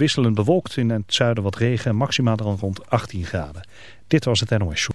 Wisselend bewolkt in het zuiden wat regen, maximaal dan rond 18 graden. Dit was het NOS Show.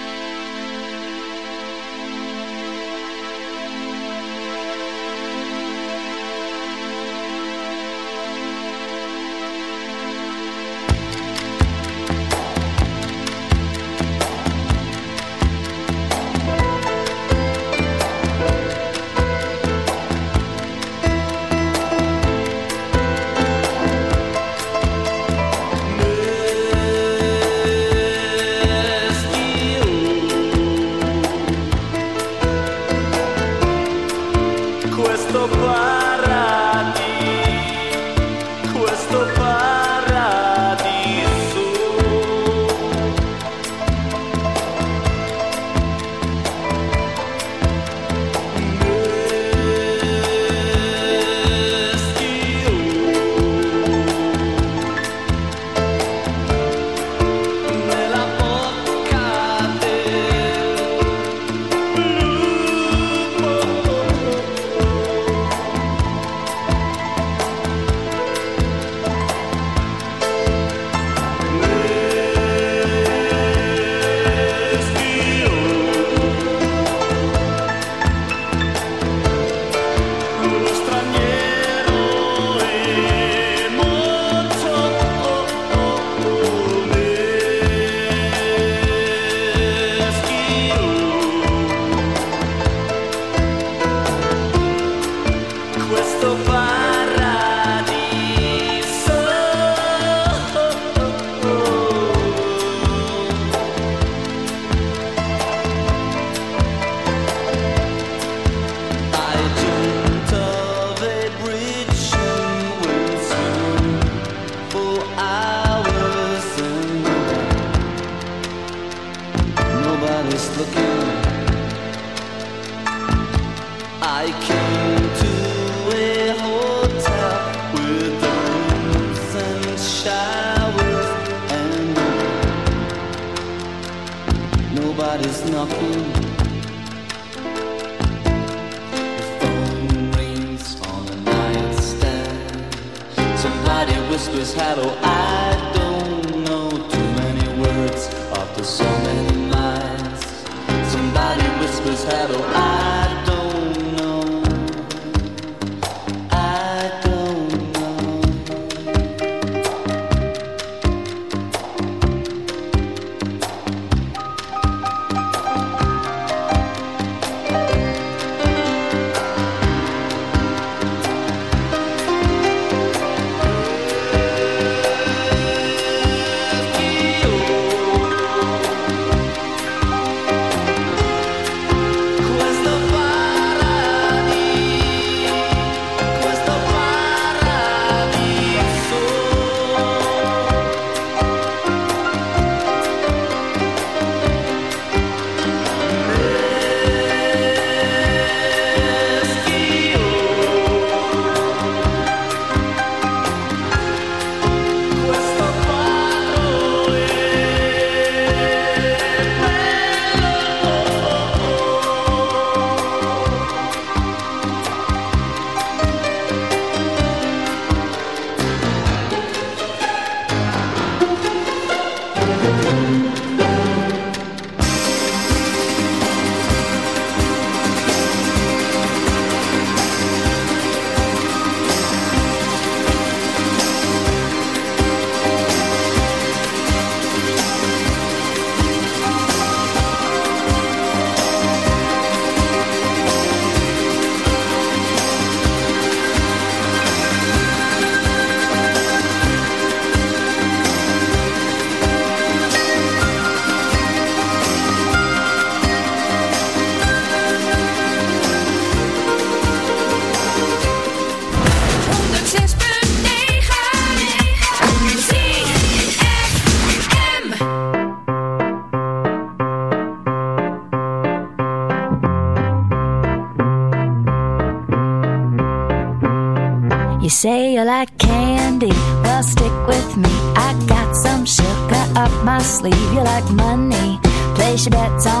that's all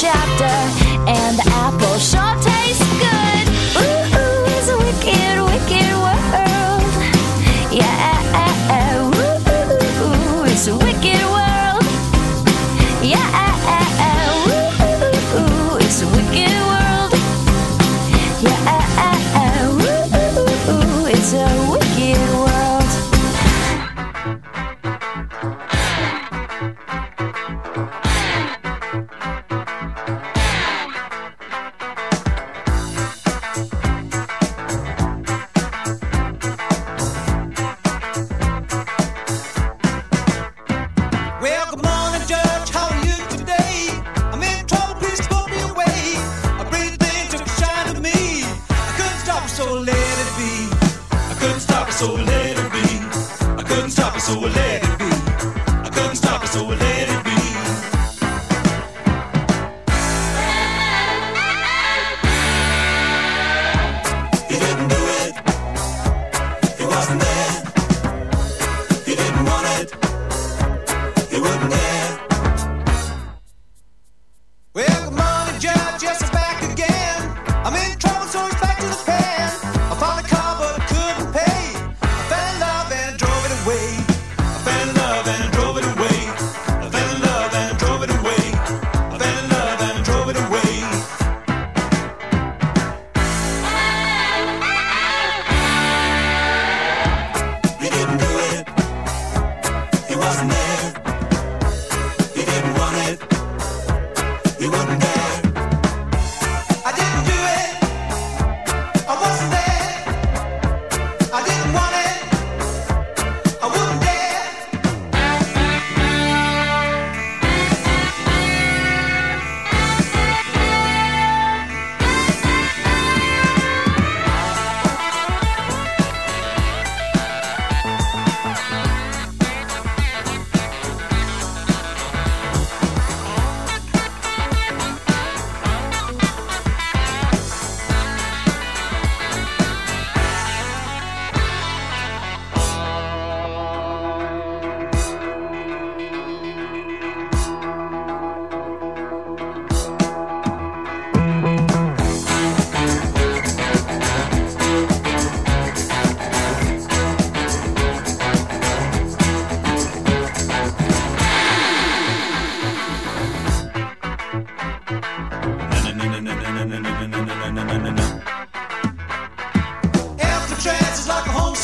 chapter.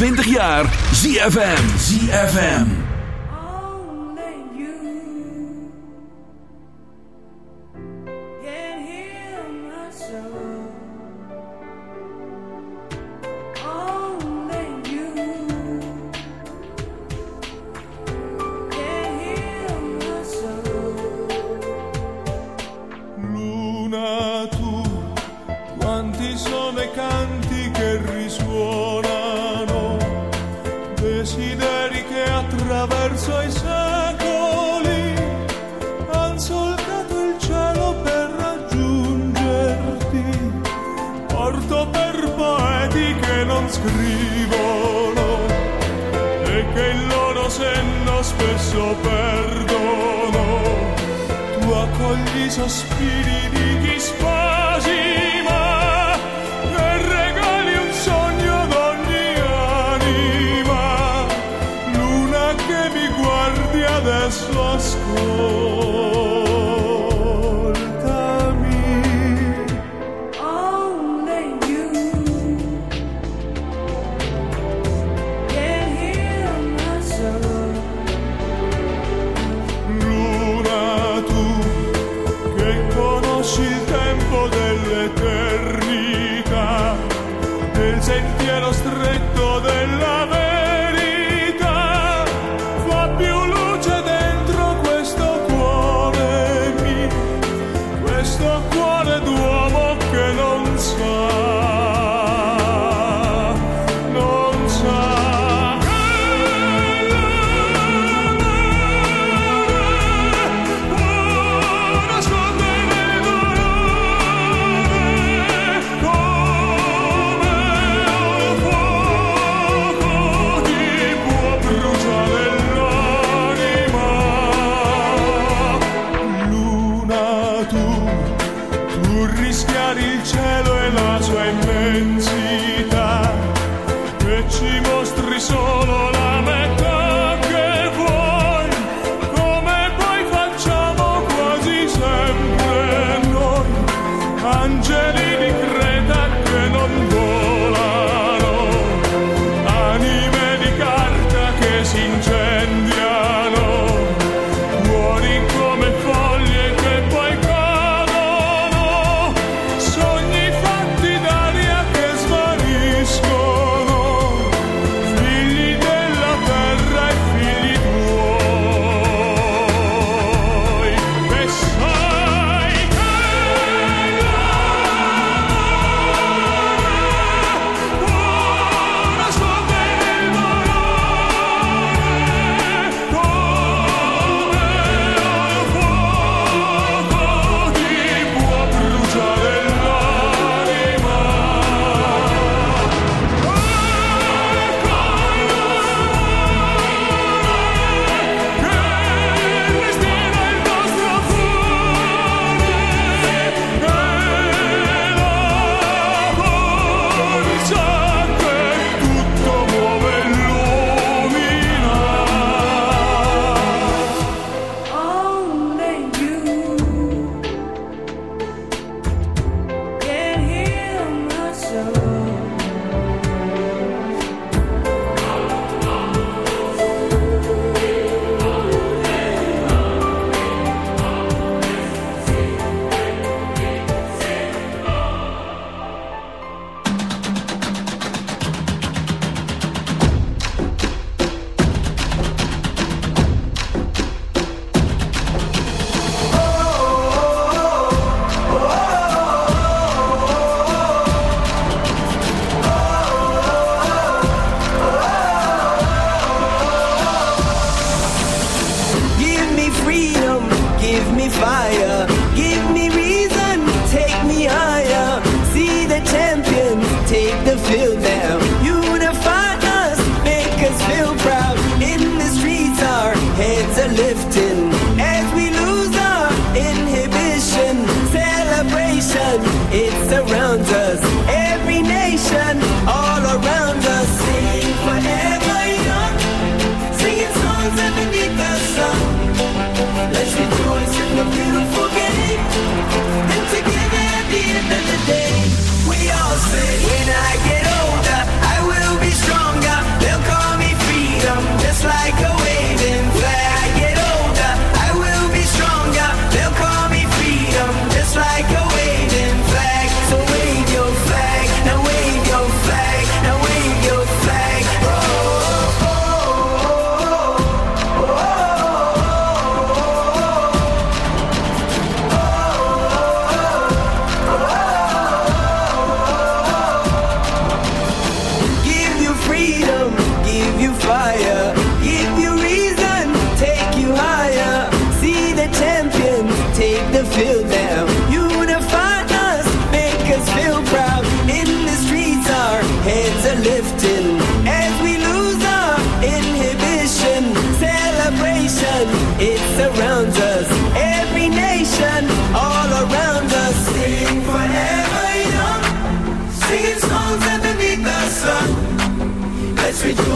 20 jaar ZFM. ZFM.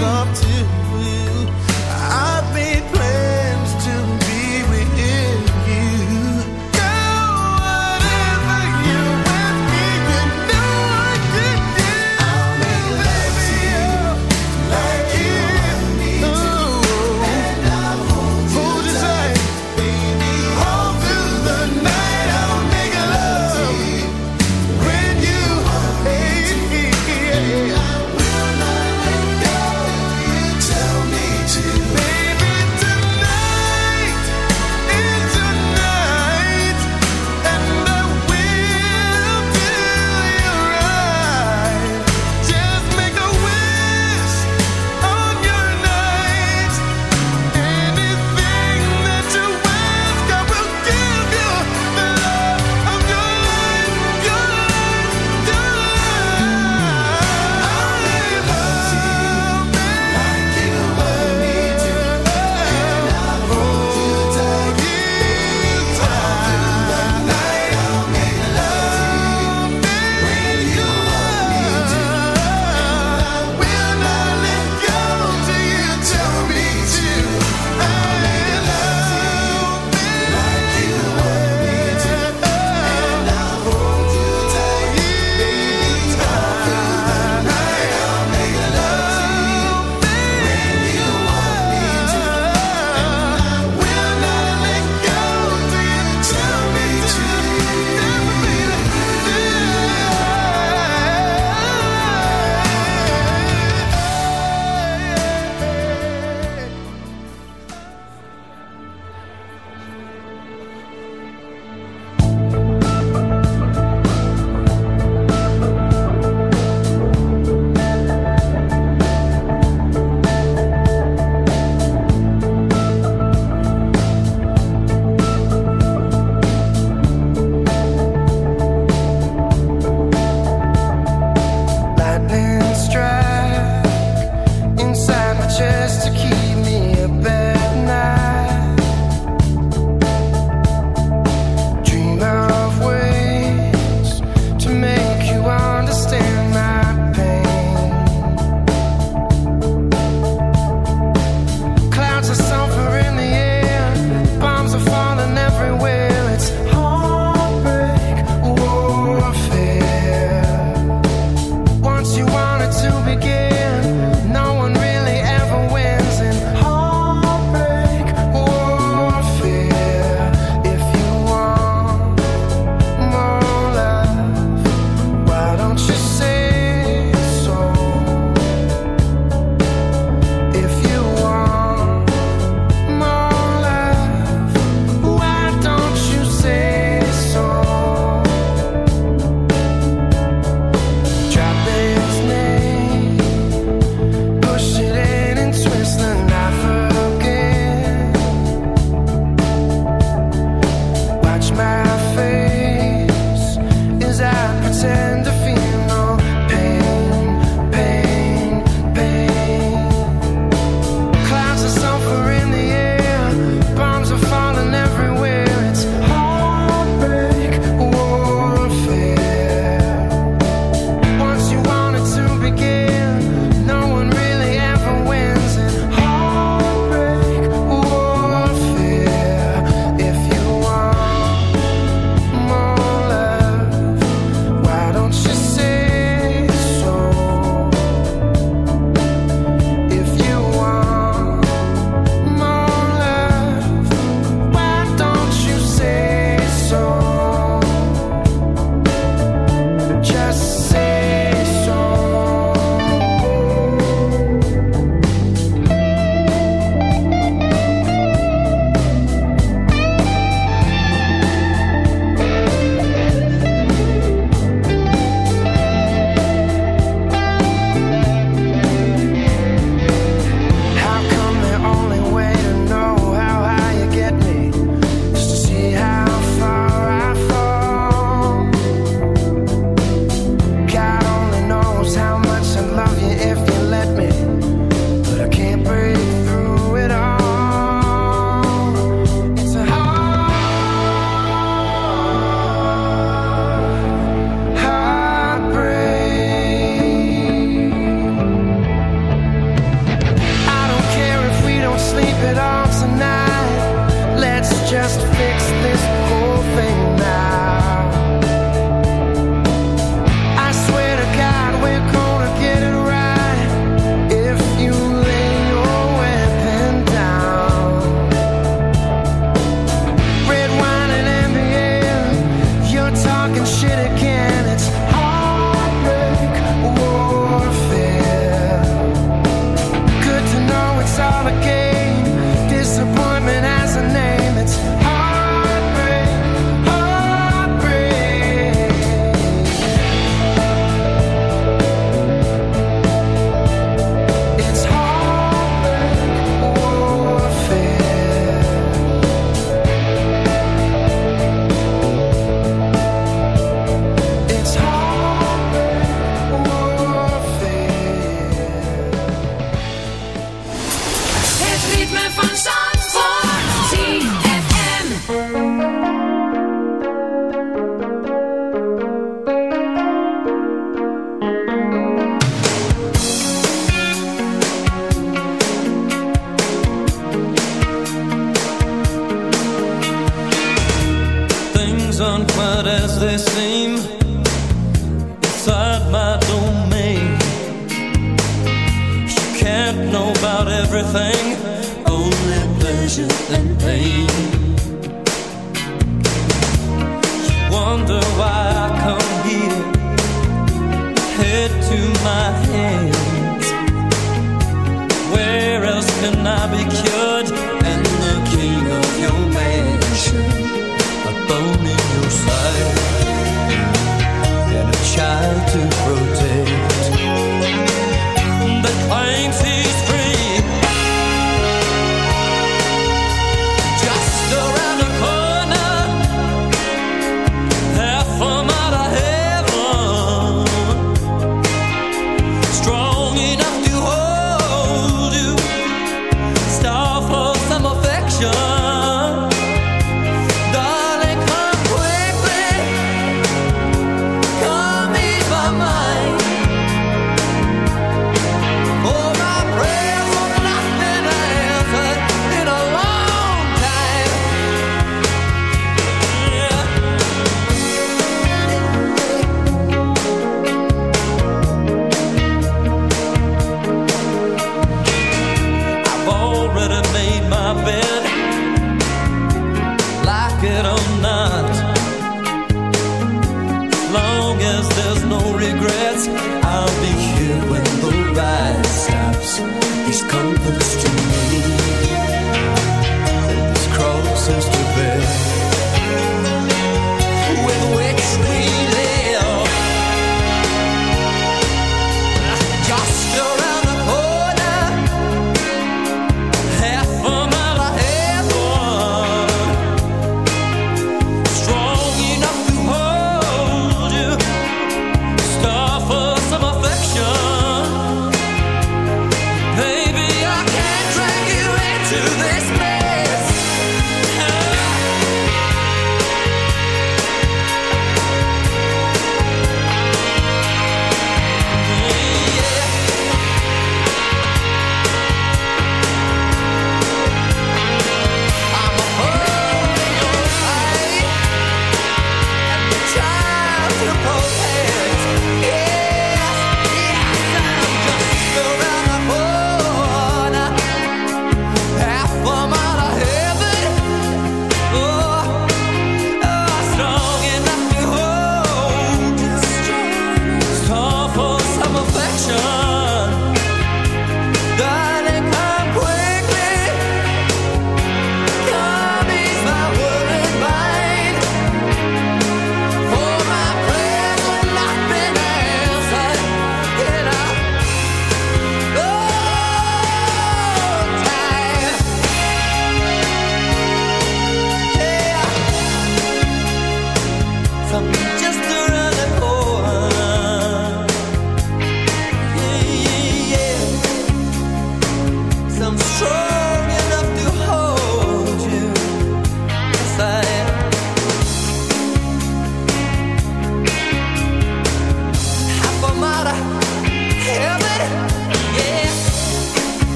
up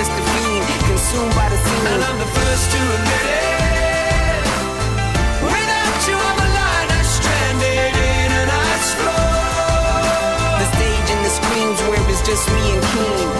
just a fiend, consumed by the scene. And I'm the first to admit it. Without you, I'm a liner stranded in an ice floor. The stage and the screams where it's just me and King.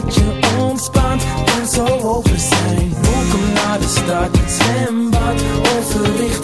dat je ontspant en zo over zijn. Welkom naar de stad, het zwembad Over richting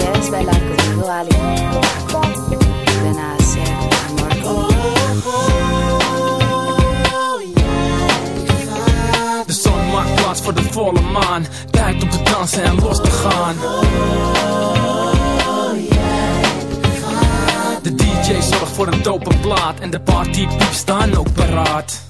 ¿Quieres bailar conmigo, Ali? Ven a hacer amor conmigo. De zon maakt plaats voor de volle maan. Tijd om te dansen en los te gaan. De DJ zorgt voor een dope plaat. En de partypieps staan ook paraat.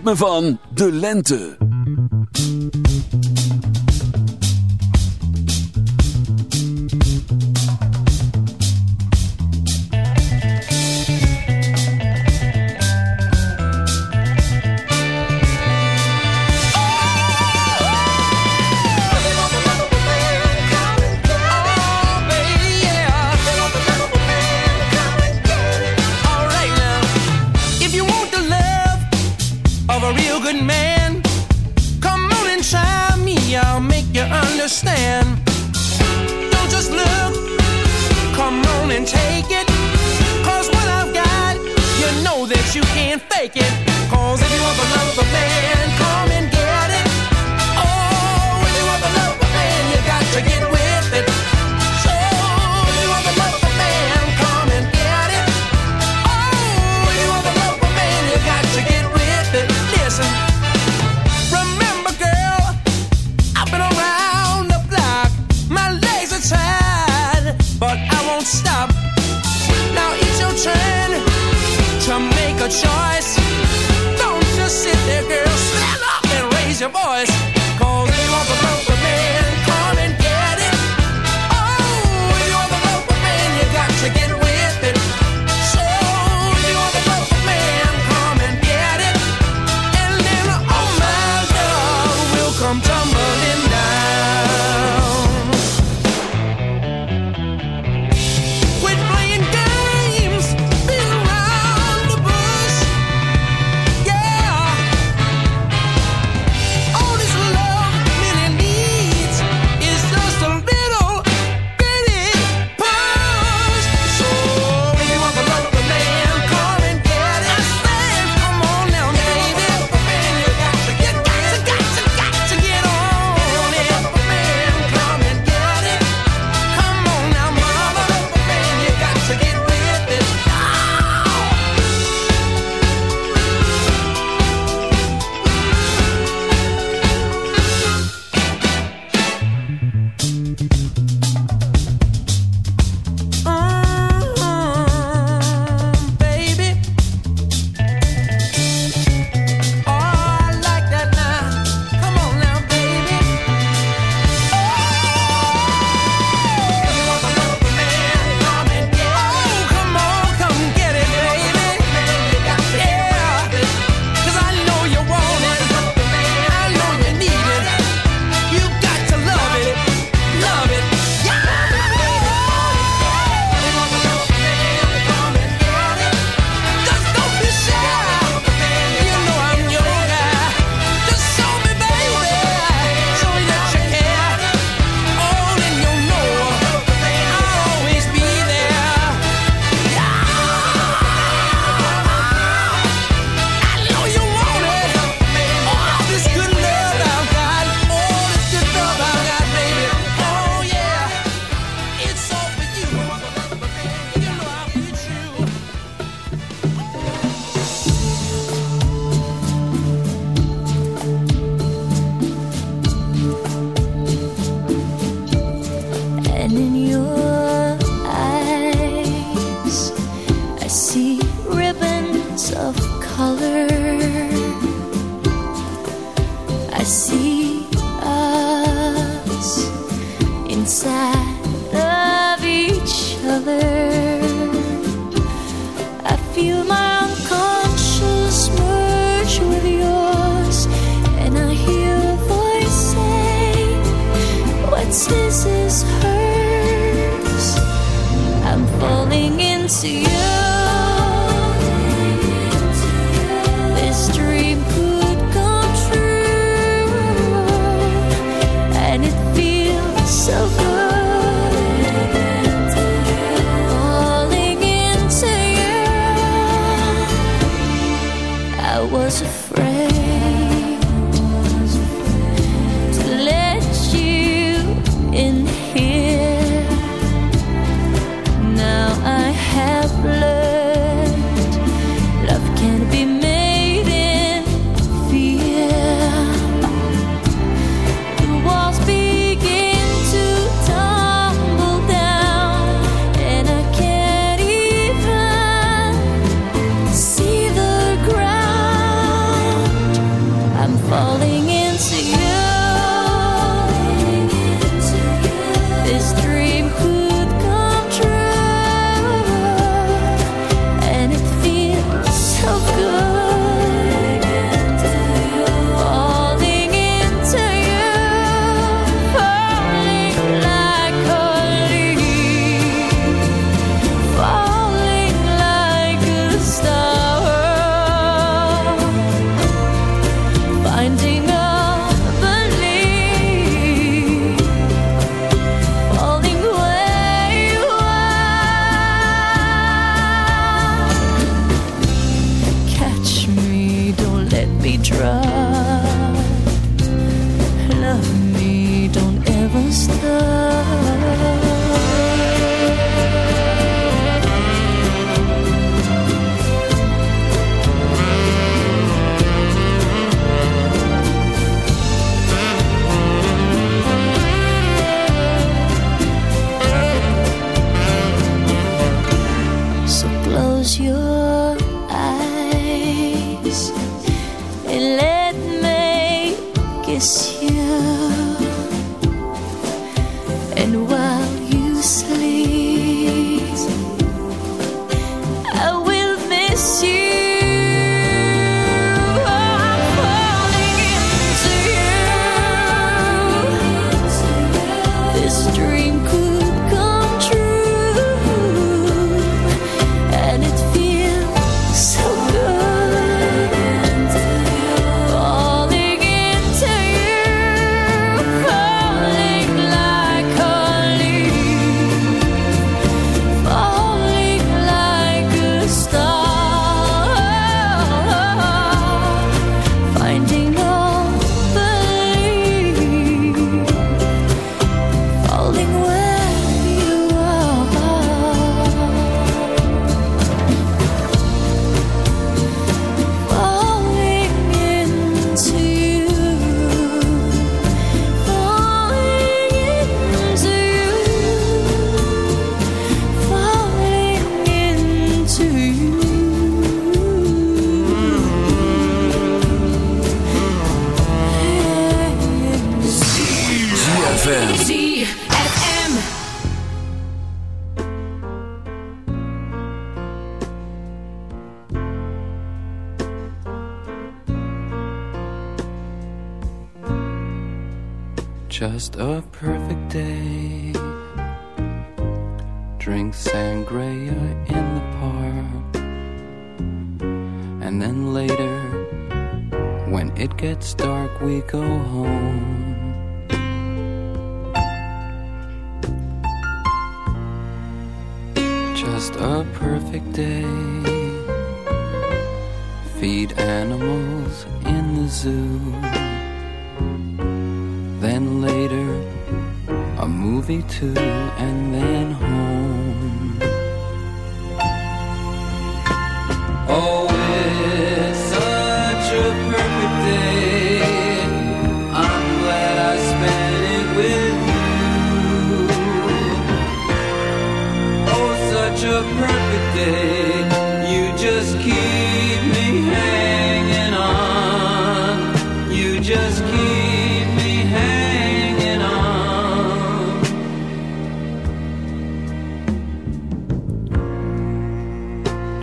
ritme van de lente.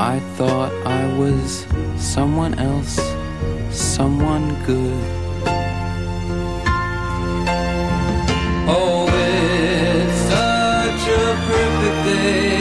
I thought I was someone else, someone good. Oh, it's such a perfect day.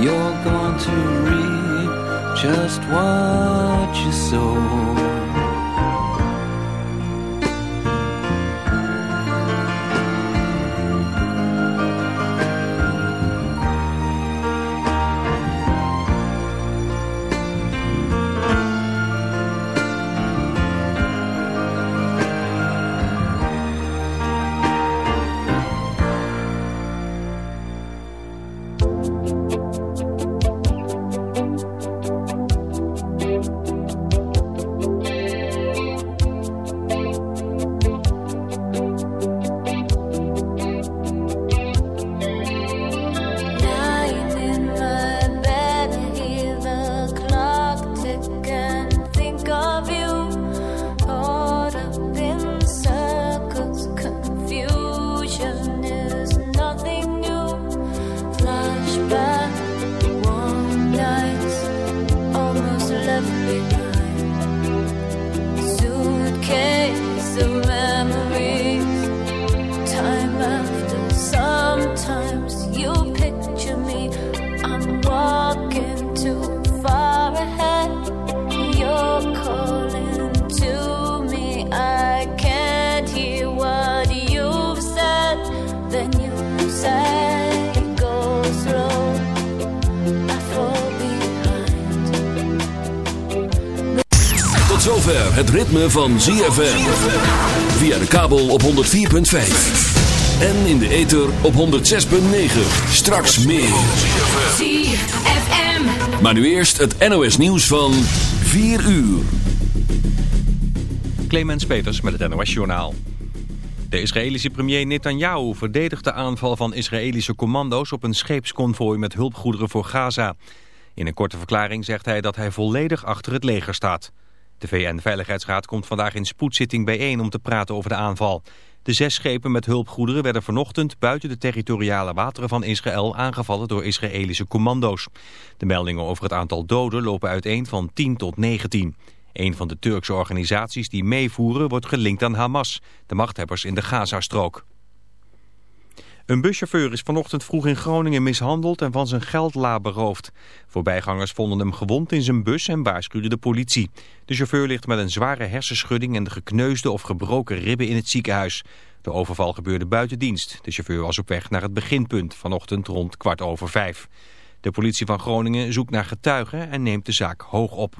You're going to reap just what you sow. Ritme van ZFM. Via de kabel op 104.5. En in de ether op 106.9. Straks meer. ZFM. Maar nu eerst het NOS nieuws van 4 uur. Clemens Peters met het NOS-journaal. De Israëlische premier Netanyahu verdedigt de aanval van Israëlische commando's op een scheepsconvooi met hulpgoederen voor Gaza. In een korte verklaring zegt hij dat hij volledig achter het leger staat. De VN-veiligheidsraad komt vandaag in spoedzitting bijeen om te praten over de aanval. De zes schepen met hulpgoederen werden vanochtend buiten de territoriale wateren van Israël aangevallen door Israëlische commando's. De meldingen over het aantal doden lopen uiteen van 10 tot 19. Een van de Turkse organisaties die meevoeren wordt gelinkt aan Hamas, de machthebbers in de Gazastrook. Een buschauffeur is vanochtend vroeg in Groningen mishandeld en van zijn geldla beroofd. Voorbijgangers vonden hem gewond in zijn bus en waarschuwden de politie. De chauffeur ligt met een zware hersenschudding en de gekneusde of gebroken ribben in het ziekenhuis. De overval gebeurde buiten dienst. De chauffeur was op weg naar het beginpunt vanochtend rond kwart over vijf. De politie van Groningen zoekt naar getuigen en neemt de zaak hoog op.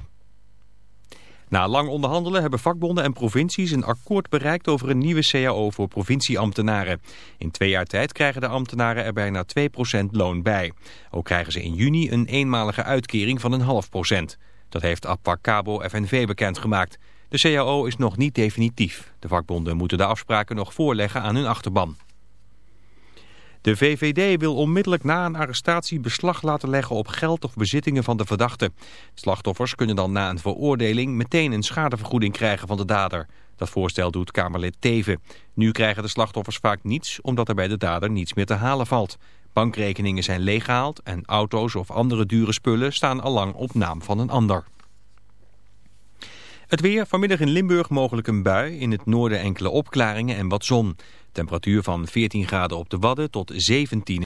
Na lang onderhandelen hebben vakbonden en provincies een akkoord bereikt over een nieuwe CAO voor provincieambtenaren. In twee jaar tijd krijgen de ambtenaren er bijna 2% loon bij. Ook krijgen ze in juni een eenmalige uitkering van een half procent. Dat heeft Cabo FNV bekendgemaakt. De CAO is nog niet definitief. De vakbonden moeten de afspraken nog voorleggen aan hun achterban. De VVD wil onmiddellijk na een arrestatie beslag laten leggen op geld of bezittingen van de verdachte. Slachtoffers kunnen dan na een veroordeling meteen een schadevergoeding krijgen van de dader. Dat voorstel doet Kamerlid Teven. Nu krijgen de slachtoffers vaak niets omdat er bij de dader niets meer te halen valt. Bankrekeningen zijn leeggehaald en auto's of andere dure spullen staan allang op naam van een ander. Het weer, vanmiddag in Limburg mogelijk een bui, in het noorden enkele opklaringen en wat zon. Temperatuur van 14 graden op de Wadden tot 17